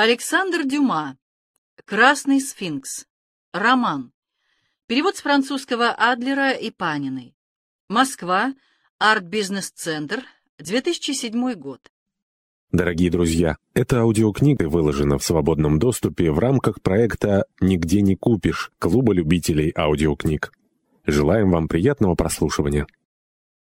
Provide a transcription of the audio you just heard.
Александр Дюма. Красный сфинкс. Роман. Перевод с французского Адлера и Паниной. Москва. Арт-бизнес-центр. 2007 год. Дорогие друзья, эта аудиокнига выложена в свободном доступе в рамках проекта «Нигде не купишь» Клуба любителей аудиокниг. Желаем вам приятного прослушивания.